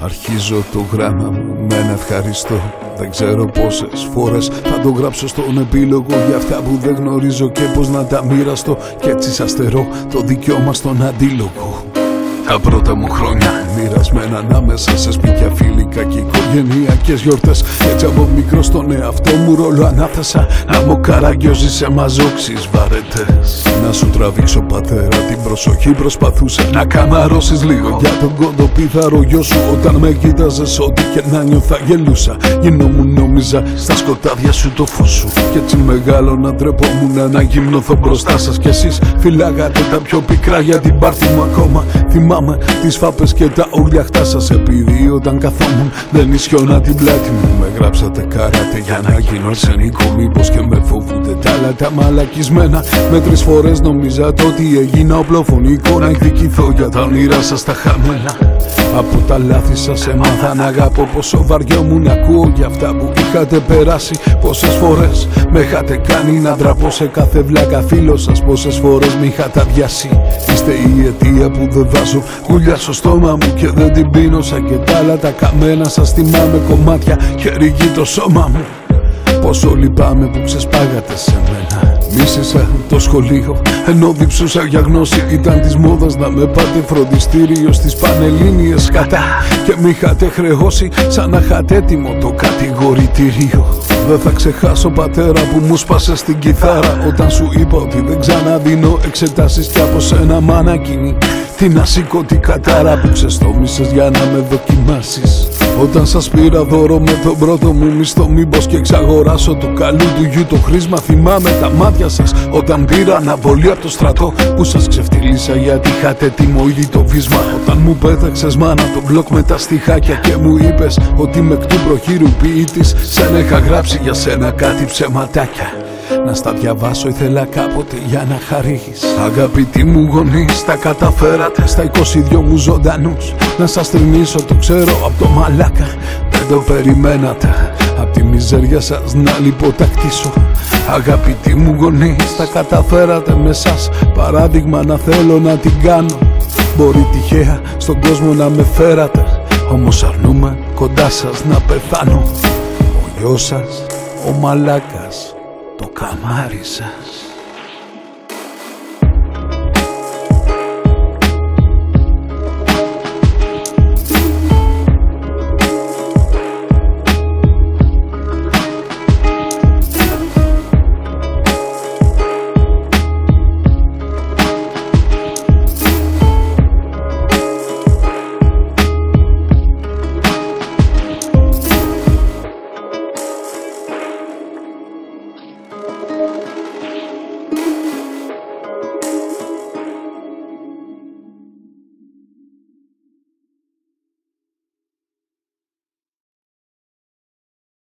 Αρχίζω το γράμμα μου. Με ένα ευχαριστώ. Δεν ξέρω πόσες φορές θα το γράψω στον επίλογο. Για αυτά που δεν γνωρίζω και πως να τα μοιραστώ. Κι έτσι σας το δικαίωμα στον αντίλογο τα πρώτα μου χρόνια μοιρασμένα ανάμεσα σε σπίτια φιλικά και οικογενειακές γιορτές. Έτσι από μικρό στον εαυτό μου ρόλο ανάθεσα να μου καραγκιόζει σε μαζόξει βαρετές. Να σου τραβήξω πατέρα την προσοχή προσπαθούσα να καμαρώσεις λίγο για τον κοντοπίθαρο γιο σου. Όταν με κοίταζες, ό,τι και να νιώθα γελούσα. Γινόμουν νόμιζα στα σκοτάδια σου το φως σου. Κι έτσι μεγάλο να τρεπόμουν να γυμνοθώ μπροστά σας κι εσείς φυλάγατε τα πιο πικρά για την πάρτι μου ακόμα. Θυμάμαι τις φάπες και τα ουρλιαχτά σας Επειδή όταν καθόμουν. Δεν ισιώνα την πλάτη μου Με γράψατε καράτε για να γίνω αρσενικό. Μήπως και με φοβούνται τα άλλα τα μαλακισμένα. Με τρεις φορές νομίζατε ότι έγινα οπλοφωνικό. Να εκδικηθώ για τα όνειρά σας τα χαμένα. Από τα λάθη σας έμαθα να αγαπώ πόσο βαριόμουν να ακούω για αυτά που είχατε περάσει Πόσες φορές. Με είχατε κάνει να ντραπώ σε κάθε βλάκα φίλο σας Πόσες φορές με είχατε αδειάσει. Είστε η αιτία που δεν βάζω γουλιά στο στόμα μου και δεν την πίνω Σαν και τα άλλα τα καμένα. Σας θυμάμαι κομμάτια και ρηγεί το σώμα μου. Πόσο λυπάμαι που ξεσπάγατε σε μένα Μίσησα το σχολείο ενώ διψούσα για γνώση. Ήταν της μόδας να με πάτε φροντιστήριο στις πανελλήνιες κατά. Και μη είχατε χρεώσει σαν να είχατε έτοιμο το κατηγορητήριο. Δεν θα ξεχάσω πατέρα που μου σπάσε στην κιθάρα. Όταν σου είπα ότι δεν ξαναδίνω εξετάσεις κι από σένα μάνακινη Την ασήκωτη κατάρα που ξεστόμησες για να με δοκιμάσεις όταν σας πήρα δώρο με τον πρώτο μου μισθό Μήπως και εξαγοράσω το καλού του γιου το χρήσμα Θυμάμαι τα μάτια σας. Όταν πήρα αναβολή από το στρατό Που σας ξεφτυλίσα γιατί είχατε έτοιμο ήδη το βίσμα. Όταν μου πέταξες μάνα το μπλοκ με τα στιχάκια Και μου είπες ότι με κτού προχείρου ποιήτης Σεν είχα γράψει για σένα κάτι ψεματάκια. Να στα διαβάσω ήθελα κάποτε για να χαρείς Αγαπητοί μου γονείς τα καταφέρατε Στα 22 μου ζωντανούς Να σας θυμίσω το ξέρω από το μαλάκα. Δεν το περιμένατε. Απ' τη μιζέρια σας να λιποτακτήσω. Αγαπητοί μου γονείς τα καταφέρατε με σας. Παράδειγμα να θέλω να την κάνω. Μπορεί τυχαία στον κόσμο να με φέρατε. Όμως αρνούμε κοντά σας να πεθάνω. Ο γιος σας ο μαλάκας το καμάρι σας